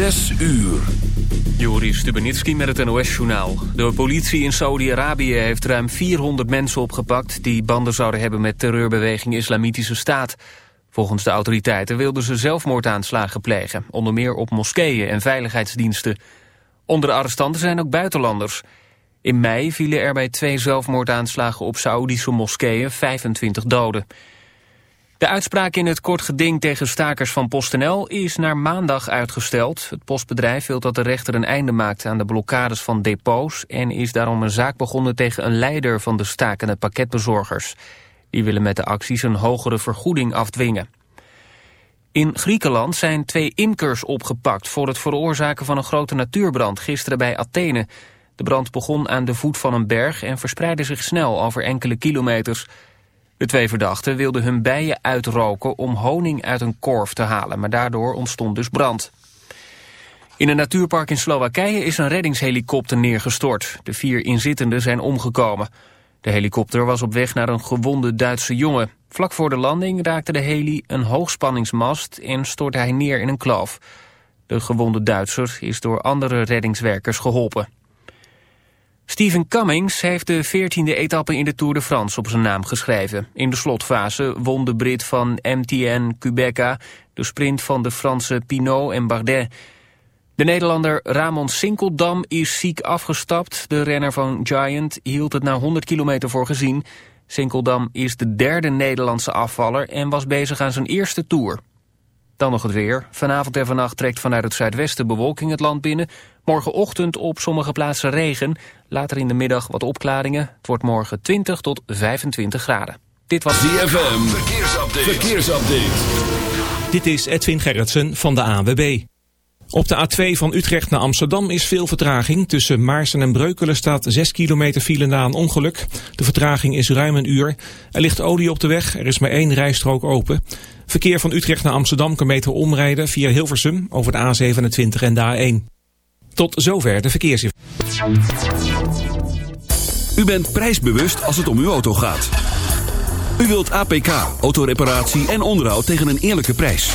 Zes uur. Joris Stubenitski met het NOS-journaal. De politie in Saudi-Arabië heeft ruim 400 mensen opgepakt... die banden zouden hebben met terreurbeweging Islamitische Staat. Volgens de autoriteiten wilden ze zelfmoordaanslagen plegen... onder meer op moskeeën en veiligheidsdiensten. Onder de arrestanten zijn ook buitenlanders. In mei vielen er bij twee zelfmoordaanslagen op Saoedische moskeeën 25 doden. De uitspraak in het kort geding tegen stakers van PostNL is naar maandag uitgesteld. Het postbedrijf wil dat de rechter een einde maakt aan de blokkades van depots... en is daarom een zaak begonnen tegen een leider van de stakende pakketbezorgers. Die willen met de acties een hogere vergoeding afdwingen. In Griekenland zijn twee imkers opgepakt voor het veroorzaken van een grote natuurbrand gisteren bij Athene. De brand begon aan de voet van een berg en verspreidde zich snel over enkele kilometers... De twee verdachten wilden hun bijen uitroken om honing uit een korf te halen, maar daardoor ontstond dus brand. In een natuurpark in Slowakije is een reddingshelikopter neergestort. De vier inzittenden zijn omgekomen. De helikopter was op weg naar een gewonde Duitse jongen. Vlak voor de landing raakte de heli een hoogspanningsmast en stortte hij neer in een kloof. De gewonde Duitser is door andere reddingswerkers geholpen. Steven Cummings heeft de 14e etappe in de Tour de France op zijn naam geschreven. In de slotfase won de Brit van MTN Quebeca de sprint van de Franse Pinot en Bardet. De Nederlander Ramon Sinkeldam is ziek afgestapt. De renner van Giant hield het na 100 kilometer voor gezien. Sinkeldam is de derde Nederlandse afvaller en was bezig aan zijn eerste Tour. Dan nog het weer. Vanavond en vannacht trekt vanuit het zuidwesten bewolking het land binnen. Morgenochtend op sommige plaatsen regen. Later in de middag wat opklaringen. Het wordt morgen 20 tot 25 graden. Dit was ZFM. Verkeersupdate. Verkeersupdate. Dit is Edwin Gerritsen van de AWB. Op de A2 van Utrecht naar Amsterdam is veel vertraging. Tussen Maarsen en Breukelen staat 6 kilometer file na een ongeluk. De vertraging is ruim een uur. Er ligt olie op de weg, er is maar één rijstrook open. Verkeer van Utrecht naar Amsterdam kan beter omrijden via Hilversum over de A27 en de A1. Tot zover de verkeersinformatie. U bent prijsbewust als het om uw auto gaat. U wilt APK, autoreparatie en onderhoud tegen een eerlijke prijs.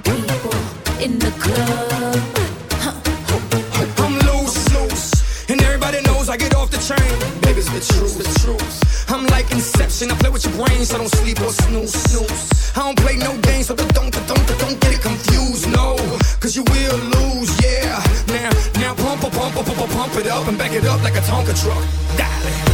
Party people in the club. I'm loose, loose. And everybody knows I get off the train. Baby's the truth, the truth. I'm like Inception. I play with your brains, so don't sleep or snooze, snooze. I don't play no games, so don't, don't, don't, don't get it confused, no. Cause you will lose, yeah. Now, now pump, pump, pump, pump it up and back it up like a Tonka truck. Darling.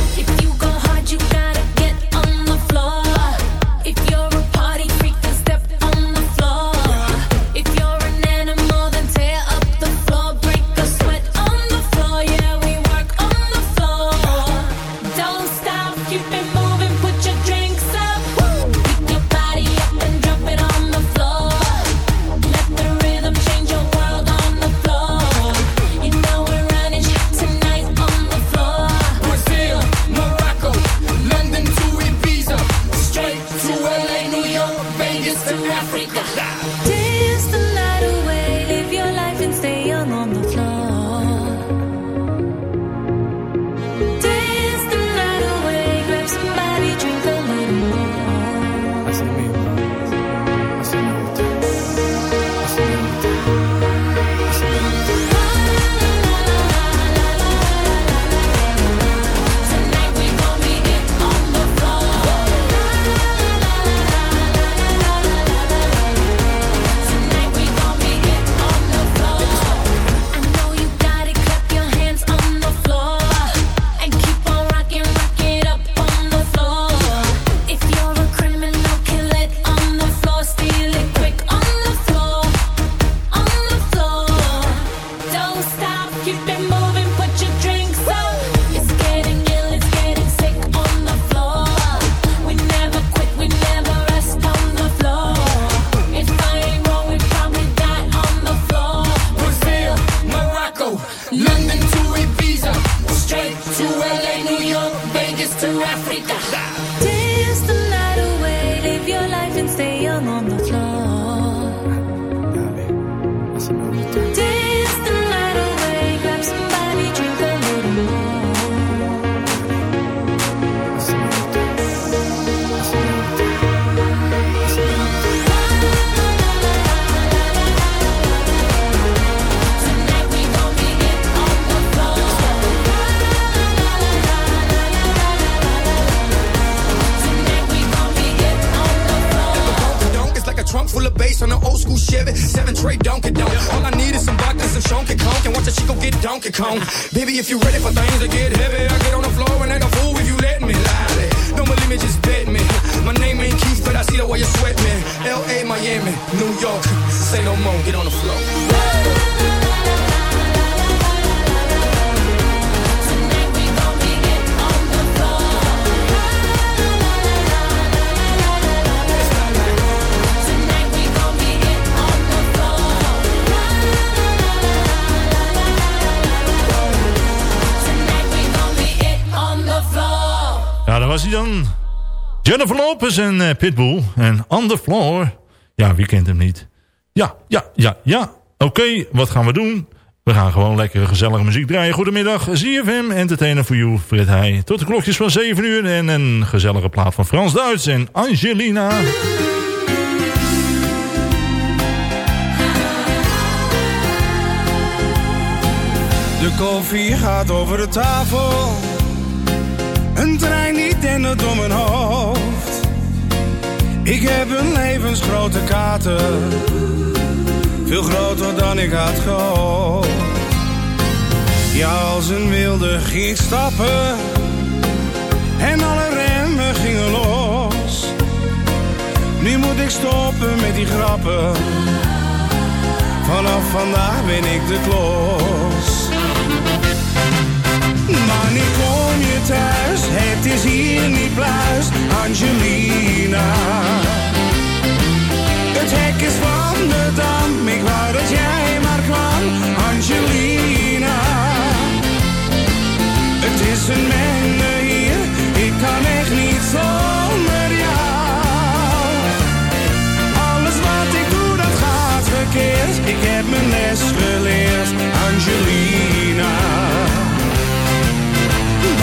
Lopez en eh, Pitbull. En On The Floor. Ja, wie kent hem niet? Ja, ja, ja, ja. Oké, wat gaan we doen? We gaan gewoon lekker gezellige muziek draaien. Goedemiddag, ZFM, Entertainer for You, Fred Heij. Tot de klokjes van 7 uur en een gezellige plaat van Frans Duits en Angelina. De koffie gaat over de tafel. Een trein die dendert door mijn hoofd. Ik heb een levensgrote kater. Veel groter dan ik had gehoopt. Ja, als een wilde ging stappen. En alle remmen gingen los. Nu moet ik stoppen met die grappen. Vanaf vandaag ben ik de klos. Kom je Het is hier niet pluis, Angelina. Het hek is van de dam, ik wou dat jij maar kwam, Angelina. Het is een menge hier, ik kan echt niet zonder jou. Alles wat ik doe, dat gaat verkeerd. Ik heb mijn les geleerd, Angelina.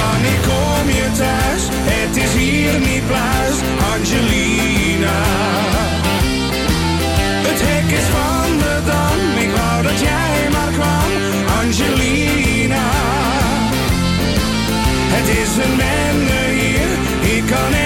Wanneer kom je thuis? Het is hier niet pluis, Angelina. Het hek is van de dam, ik wou dat jij maar kwam, Angelina. Het is een menne hier, ik kan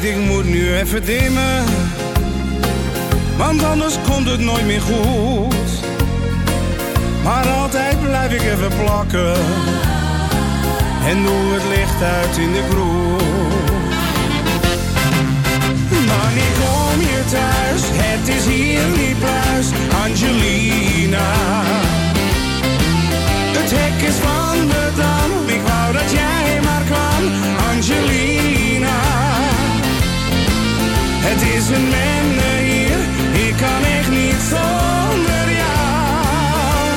ik moet nu even dimmen. Want anders komt het nooit meer goed. Maar altijd blijf ik even plakken. En doe het licht uit in de kroeg. Wanneer kom je thuis? Het is hier niet pluis, Angelina. Het hek is van de dam, ik wou dat jij maar kwam, Angelina. Het is een menne hier, ik kan echt niet zonder jou.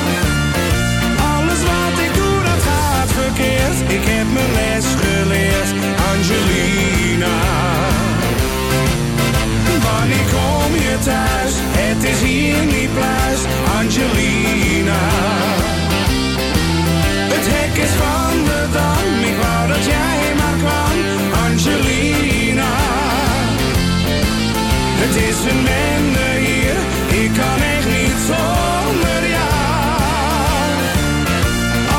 Alles wat ik doe, dat gaat verkeerd. Ik heb mijn les geleerd, Angelina. Wanneer kom je thuis? Het is hier niet pluis, Angelina. Het hek is van de dam, ik wou dat jij maar kwam, Angelina. Het is een mende hier, ik kan echt niet zonder jou.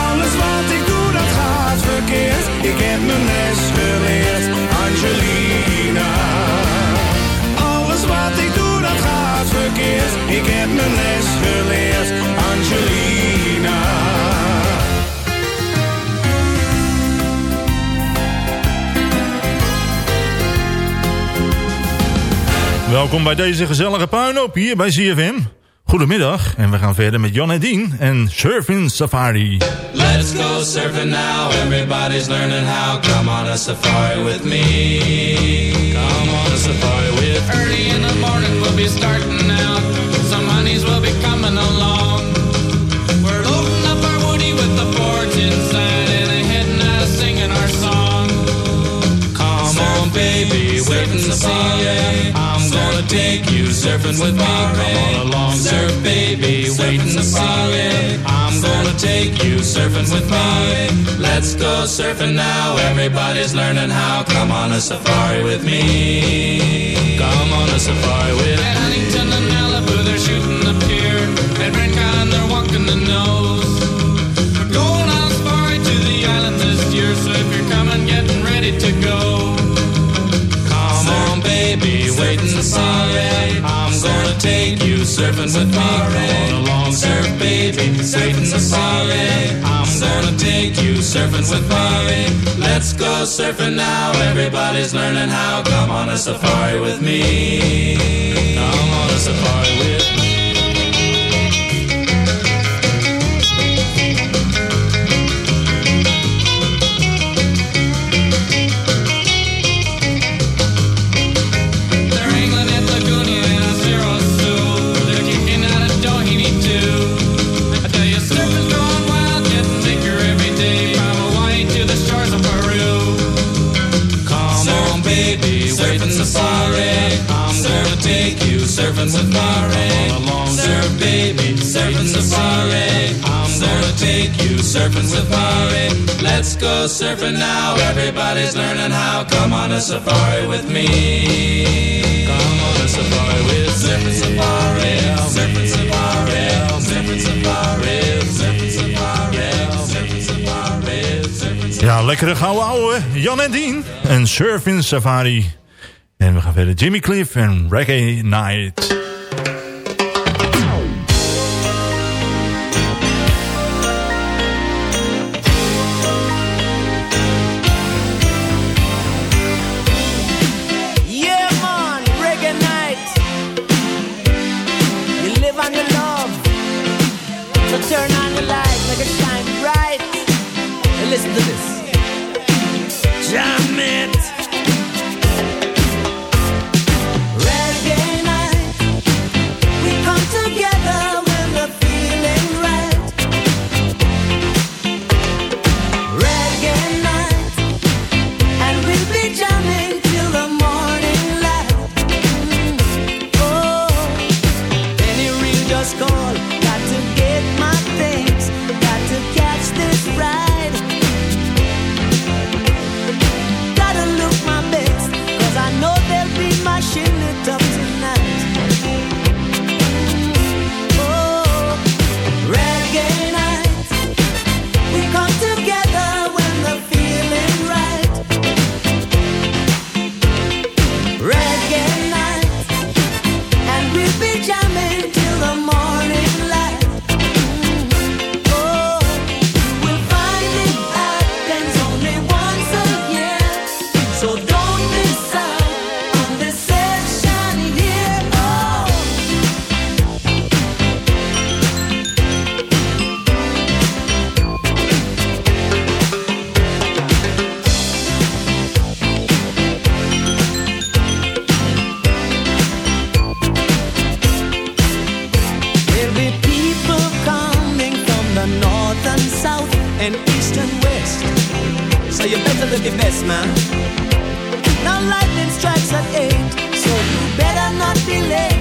Alles wat ik doe, dat gaat verkeerd. Ik heb mijn les geleerd, Angelina. Alles wat ik doe, dat gaat verkeerd. Ik heb mijn les geleerd, Angelina. Welkom bij deze gezellige puinhoop hier bij CFM. Goedemiddag en we gaan verder met Jan en Dien en Surfing Safari. Let's go surfing now. Everybody's learning how. Come on a safari with me. Come on a safari with me. Early in the morning we'll be starting out. Take you surfing with me. Come on along, surf, baby, wait and see. I'm gonna take you surfing with me. Let's go surfing now. Everybody's learning how. Come on a safari with me. Come on a safari with At Huntington and Malibu they're shooting the pier. Surfing with me. Come on along, surf, baby, and see. I'm gonna take you surfing with me. Let's go surfing now. Everybody's learning how. Come on a safari with me. Come on a safari with me. Come on along, surf, baby, surfing safari. I'm gonna take you with me. Let's go surfing now. Everybody's learning how. Come on a safari with me. Come on a safari with surfing safari. Surfing safari. Surfing safari. Surfing safari. Surfing safari. Surfing safari. Ja, lekkere gouden ouwe. Jan en Dien en Surfing Safari. En we gaan verder Jimmy Cliff en Reggae Night. Look best, man. Now lightning strikes at eight, so you better not be late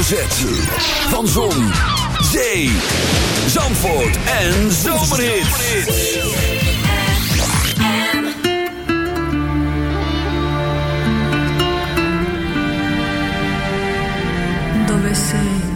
hoofdletter Van Zon, Zee, Zandvoort en Zomerhits. Dove sei?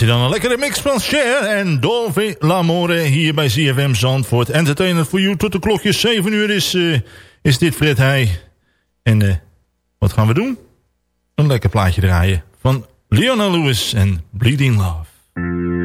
was dan een lekkere mix van Cher en Dolphy Lamore hier bij ZFM Zandvoort. Entertainer voor you tot de klokje 7 uur is, eh, is dit Fred Heij. En eh, wat gaan we doen? Een lekker plaatje draaien van Leona Lewis en Bleeding Love.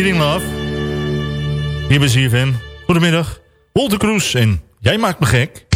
Leading Love. Hier bij ZFM. Goedemiddag. Walter Kroes en Jij Maakt Me Gek.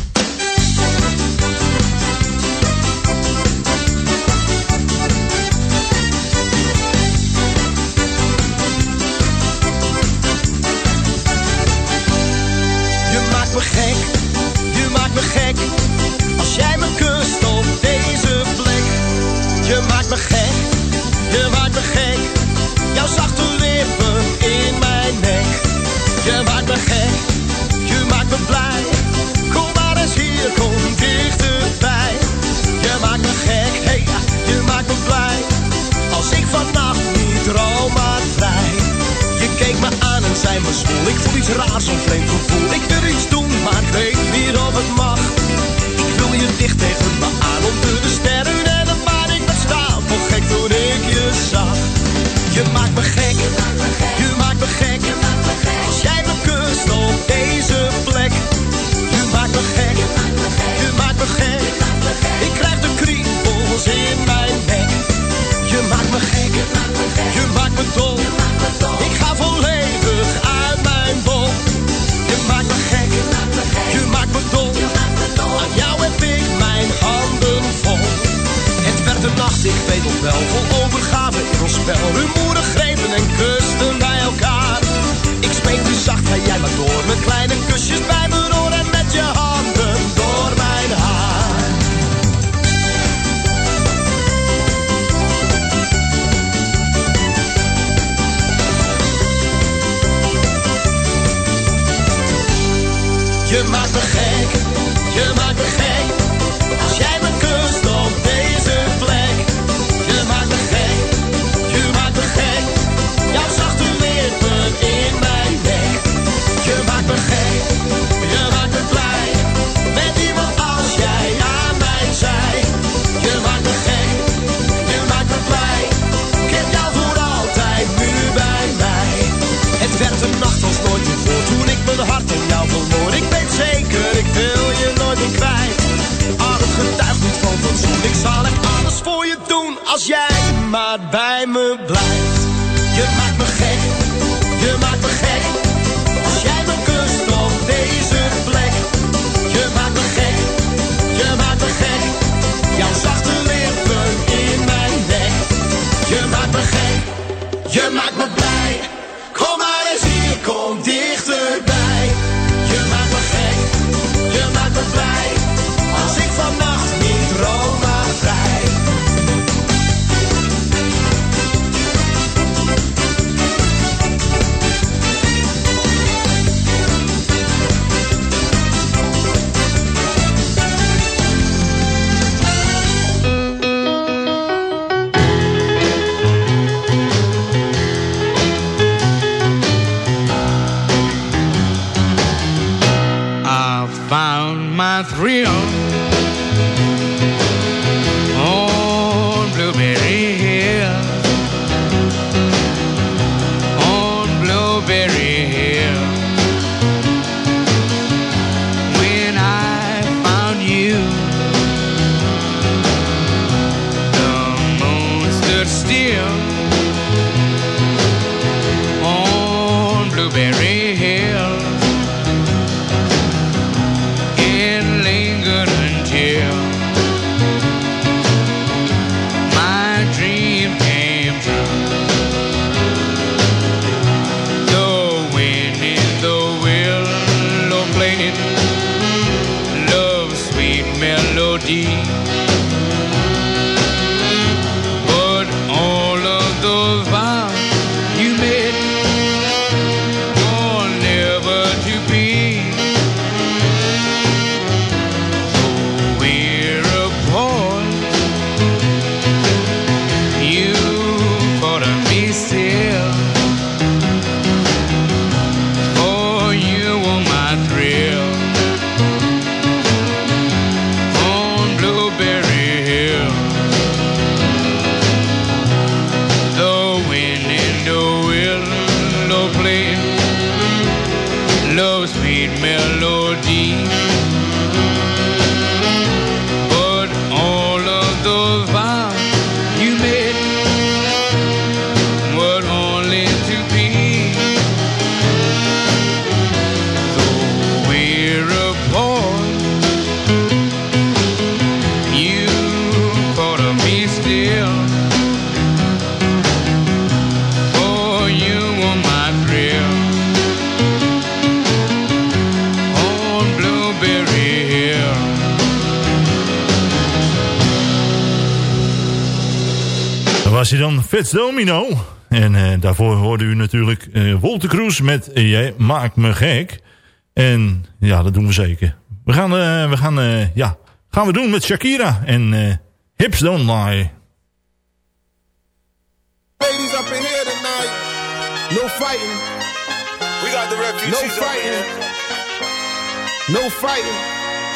Fats Domino. En eh, daarvoor hoorde u natuurlijk eh Wolter Kroes met eh, Jij maakt me gek. En ja, dat doen we zeker. We gaan, eh, we gaan, eh, ja, gaan we doen met Shakira en eh, Hips Don't Lie. Ladies up in here tonight. No fighting. We got the refugees. No fighting. No fighting.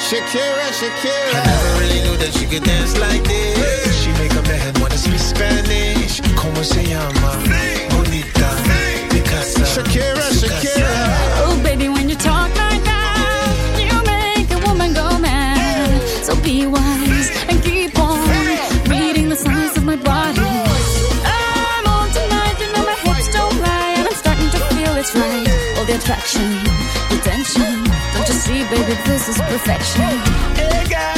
Shakira, Shakira. I never really knew that she could dance like this. She make up her head wanna speak Spanish. Como se llama? Bonita. Picasa. Shakira, Shakira. Oh, baby, when you talk like that, you make a woman go mad. So be wise and keep on reading the signs of my body. I'm on tonight, you know my hips don't lie, and I'm starting to feel it's right. All the attraction, the tension. Don't you see, baby, this is perfection. Hey girl,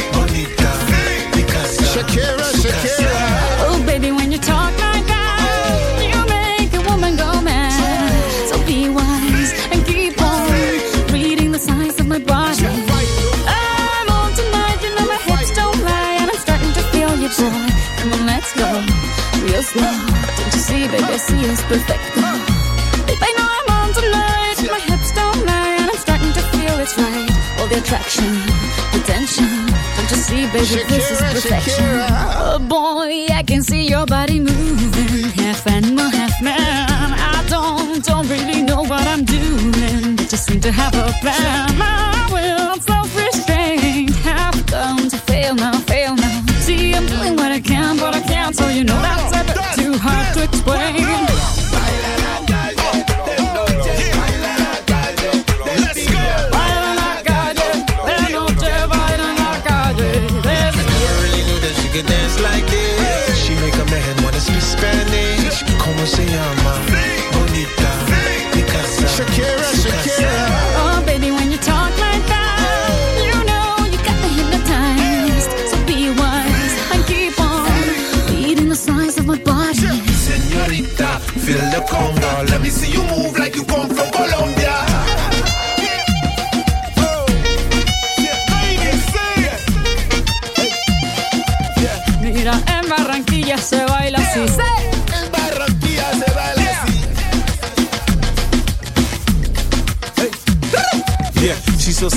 See, baby, I perfect. Babe, I know I'm on tonight, my hips don't lie, and I'm starting to feel it's right. All the attraction, the tension. Don't you see, baby, this is perfection. Shakira. Oh boy, I can see your body moving, half animal, half man. I don't, don't really know what I'm doing, but just seem to have a plan. My will,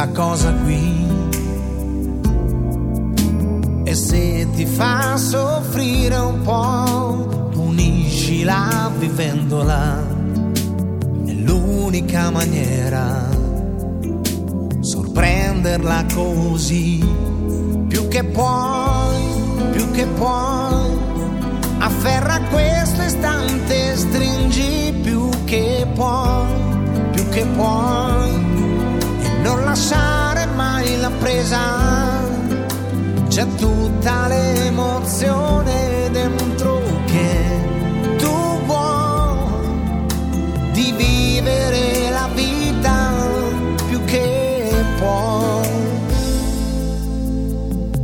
la cosa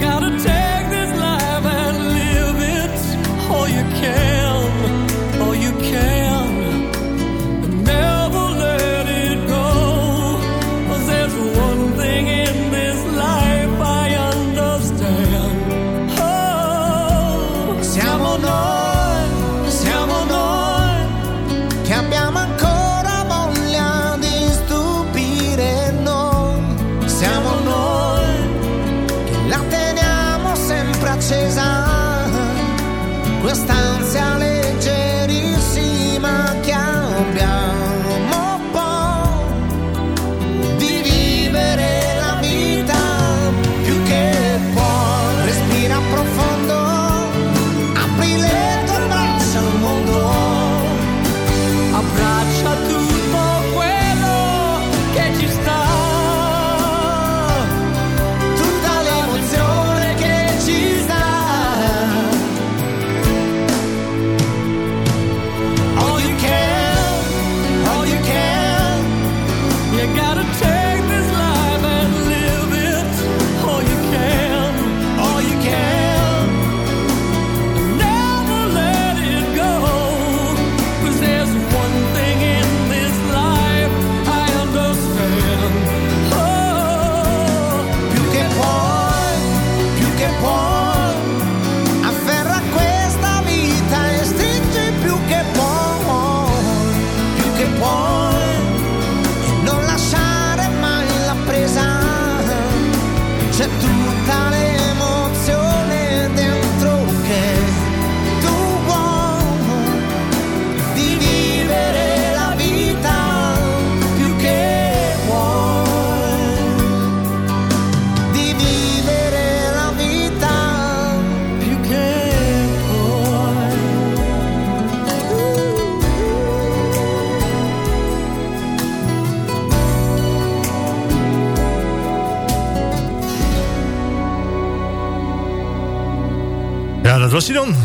gotta take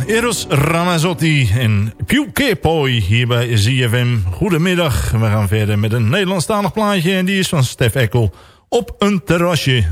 Eros Ramazzotti en Piuke Poi hier bij ZFM. Goedemiddag, we gaan verder met een Nederlandstalig plaatje en die is van Stef Eckel op een terrasje.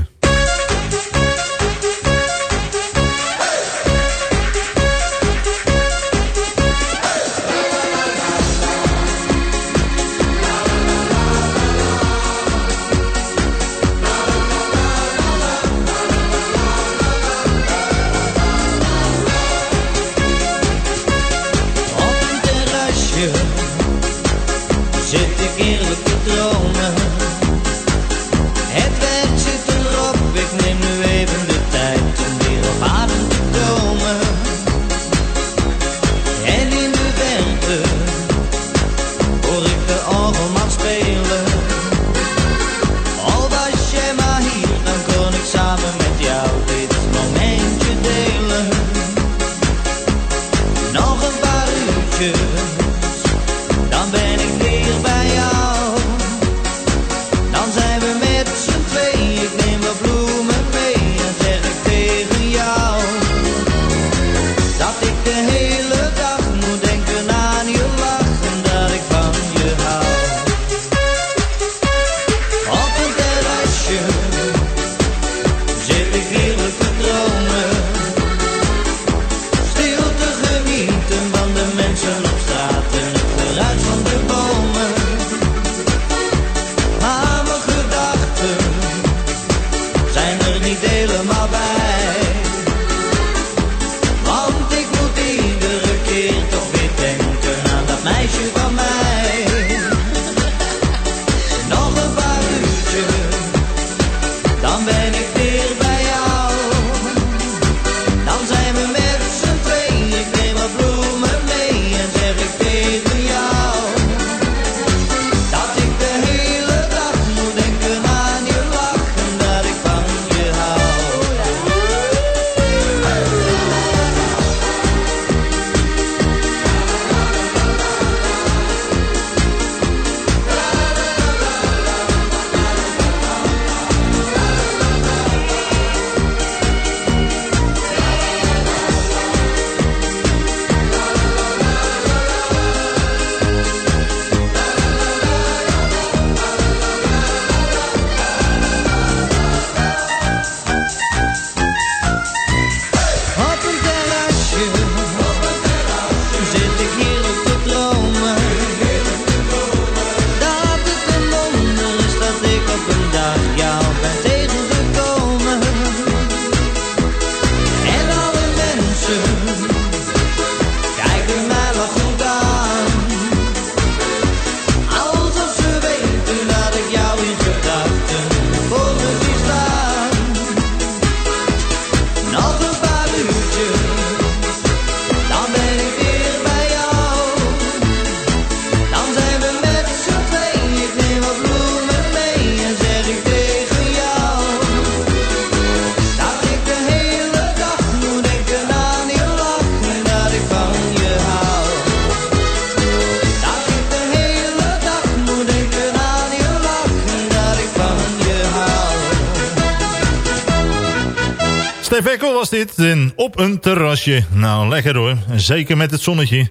Op een terrasje. Nou, lekker hoor. Zeker met het zonnetje.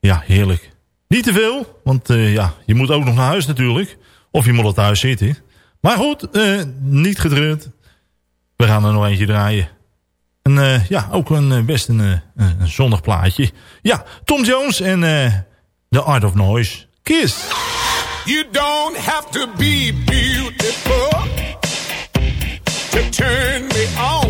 Ja, heerlijk. Niet te veel, want eh, ja, je moet ook nog naar huis natuurlijk. Of je moet al thuis zitten. Maar goed, eh, niet gedreurd. We gaan er nog eentje draaien. En eh, ja, ook een, best een, een, zonnig plaatje. Ja, Tom Jones en The Art of Noise. Kiss. You don't have to be beautiful to turn me on.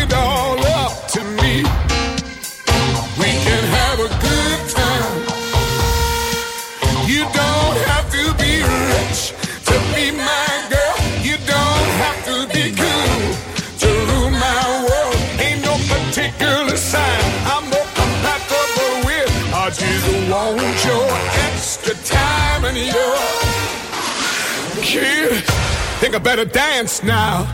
I better dance now.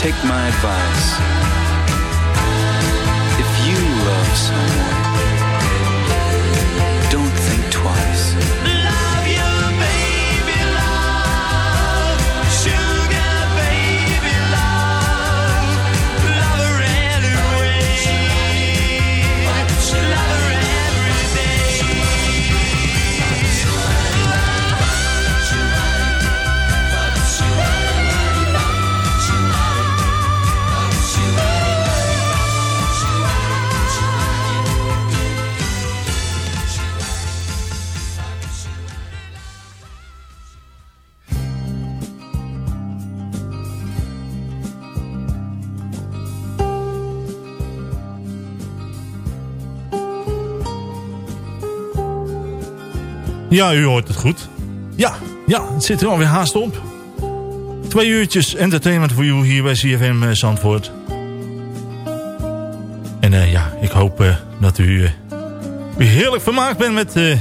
take my advice. If you love someone, Ja, u hoort het goed. Ja, ja, het zit er alweer haast op. Twee uurtjes entertainment voor u hier bij CFM eh, Zandvoort. En eh, ja, ik hoop eh, dat u, heerlijk vermaakt bent met,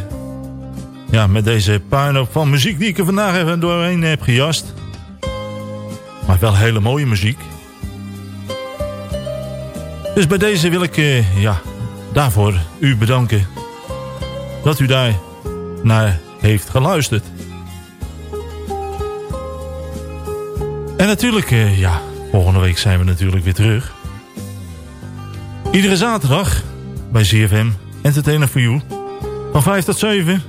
ja, met deze puinhoop van muziek die ik er vandaag even doorheen heb gejast. Maar wel hele mooie muziek. Dus bij deze wil ik ja, daarvoor u bedanken dat u daar naar heeft geluisterd. En natuurlijk, eh, ja, volgende week zijn we natuurlijk weer terug. Iedere zaterdag bij ZFM Entertainer for You. Van 5 tot 7.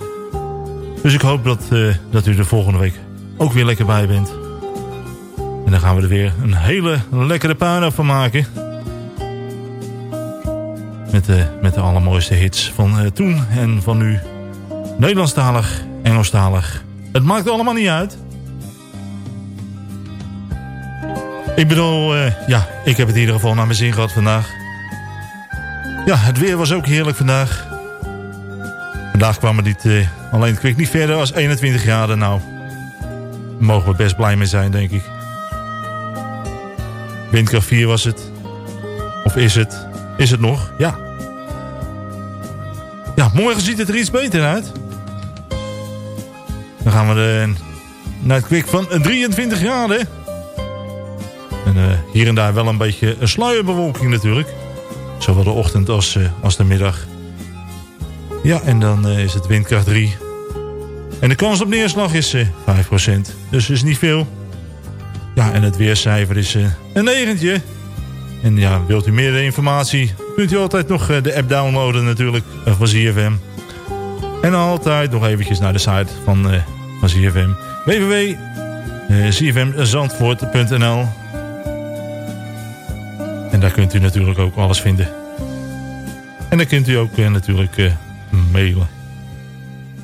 Dus ik hoop dat, eh, dat u er volgende week ook weer lekker bij bent. En dan gaan we er weer een hele lekkere puinhoop van maken. Met de, met de allermooiste hits van eh, toen en van nu. Nederlandstalig, Engelstalig. Het maakt allemaal niet uit. Ik bedoel, eh, ja, ik heb het in ieder geval naar mijn zin gehad vandaag. Ja, het weer was ook heerlijk vandaag. Vandaag kwam het niet, eh, alleen het kwik niet verder als 21 graden. Nou, daar mogen we best blij mee zijn, denk ik. Windkracht 4 was het. Of is het? Is het nog? Ja. Ja, morgen ziet het er iets beter uit. Dan gaan we de, naar het kwik van 23 graden. En eh, hier en daar wel een beetje sluierbewolking natuurlijk. Zowel de ochtend als, eh, als de middag. Ja, en dan eh, is het windkracht 3. En de kans op neerslag is eh 5%. Dus is niet veel. Ja, en het weercijfer is een negentje. En ja, wilt u meer informatie... kunt u altijd nog de app downloaden natuurlijk van ZFM. En altijd nog eventjes naar de site van, eh van ZFM. www.zfmzandvoort.nl En daar kunt u natuurlijk ook alles vinden. En dan kunt u ook eh, natuurlijk eh, mailen.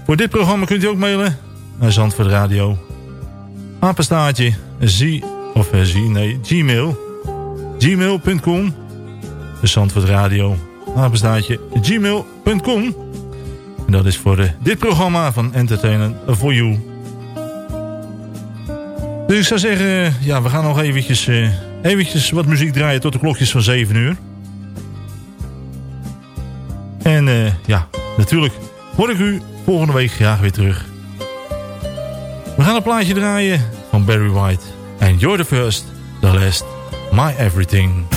Voor dit programma kunt u ook mailen naar Zandvoort Radio. Apenstaartje, z, of eh, z, nee, gmail. gmail.com De Zandvoort Radio. Gmail.com En dat is voor eh, dit programma van Entertainment for You. Dus ik zou zeggen, eh, ja, we gaan nog eventjes, eh, eventjes wat muziek draaien tot de klokjes van 7 uur. En ja, natuurlijk hoor ik u volgende week graag weer terug. We gaan een plaatje draaien van Barry White. En You're the First, The Last, My Everything.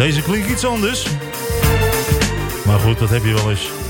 Deze klinkt iets anders. Maar goed, dat heb je wel eens.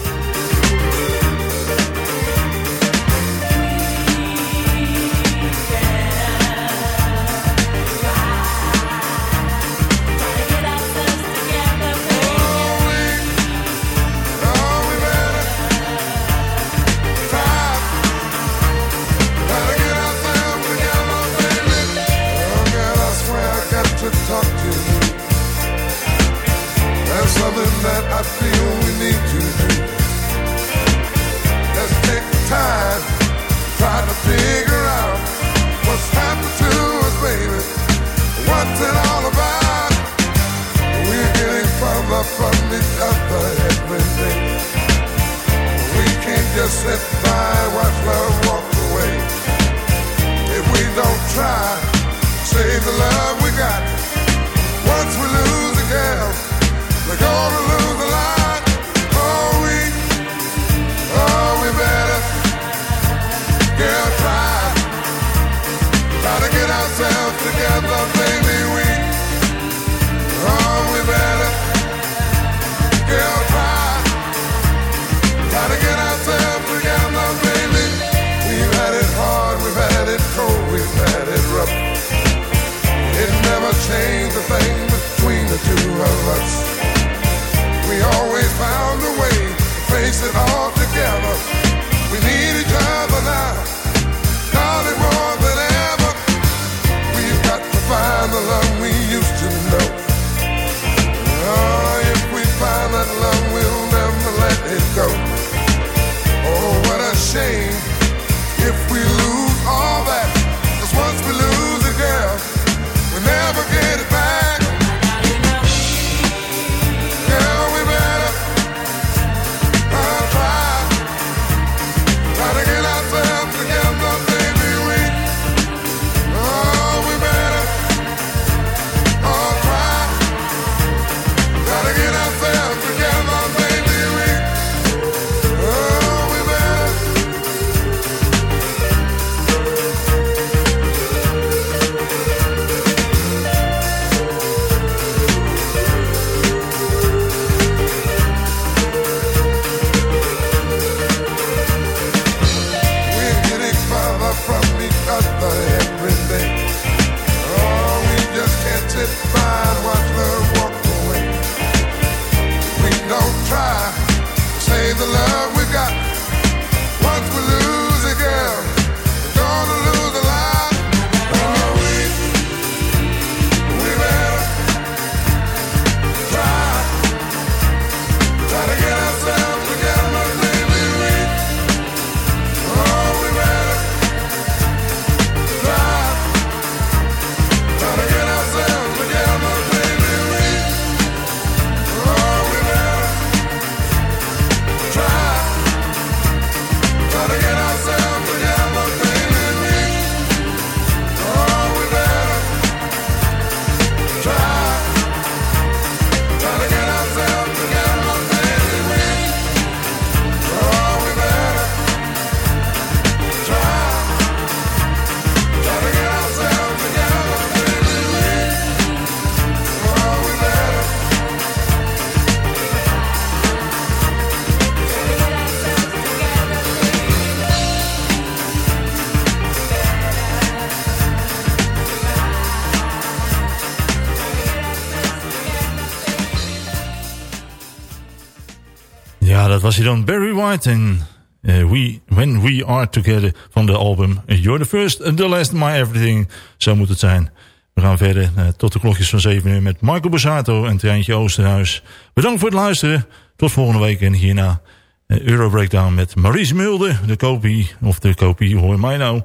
was hij dan Barry White en eh, we, When We Are Together van de album You're the First and the Last My Everything. Zo moet het zijn. We gaan verder eh, tot de klokjes van 7 uur met Marco Borsato en Treintje Oosterhuis. Bedankt voor het luisteren. Tot volgende week en hierna uh, Euro Breakdown met Maurice Mulder. De kopie, of de kopie hoor mij nou,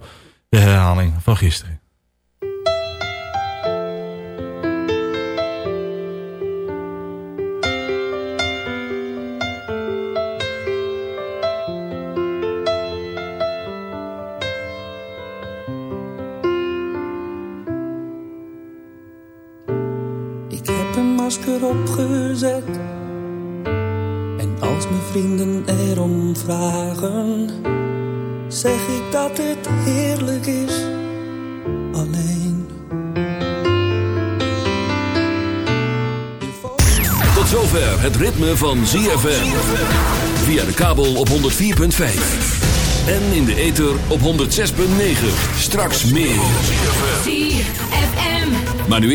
de herhaling van gisteren. vragen, zeg ik dat het heerlijk is alleen. Tot zover het ritme van ZFM. Via de kabel op 104.5. En in de ether op 106.9. Straks meer. Maar nu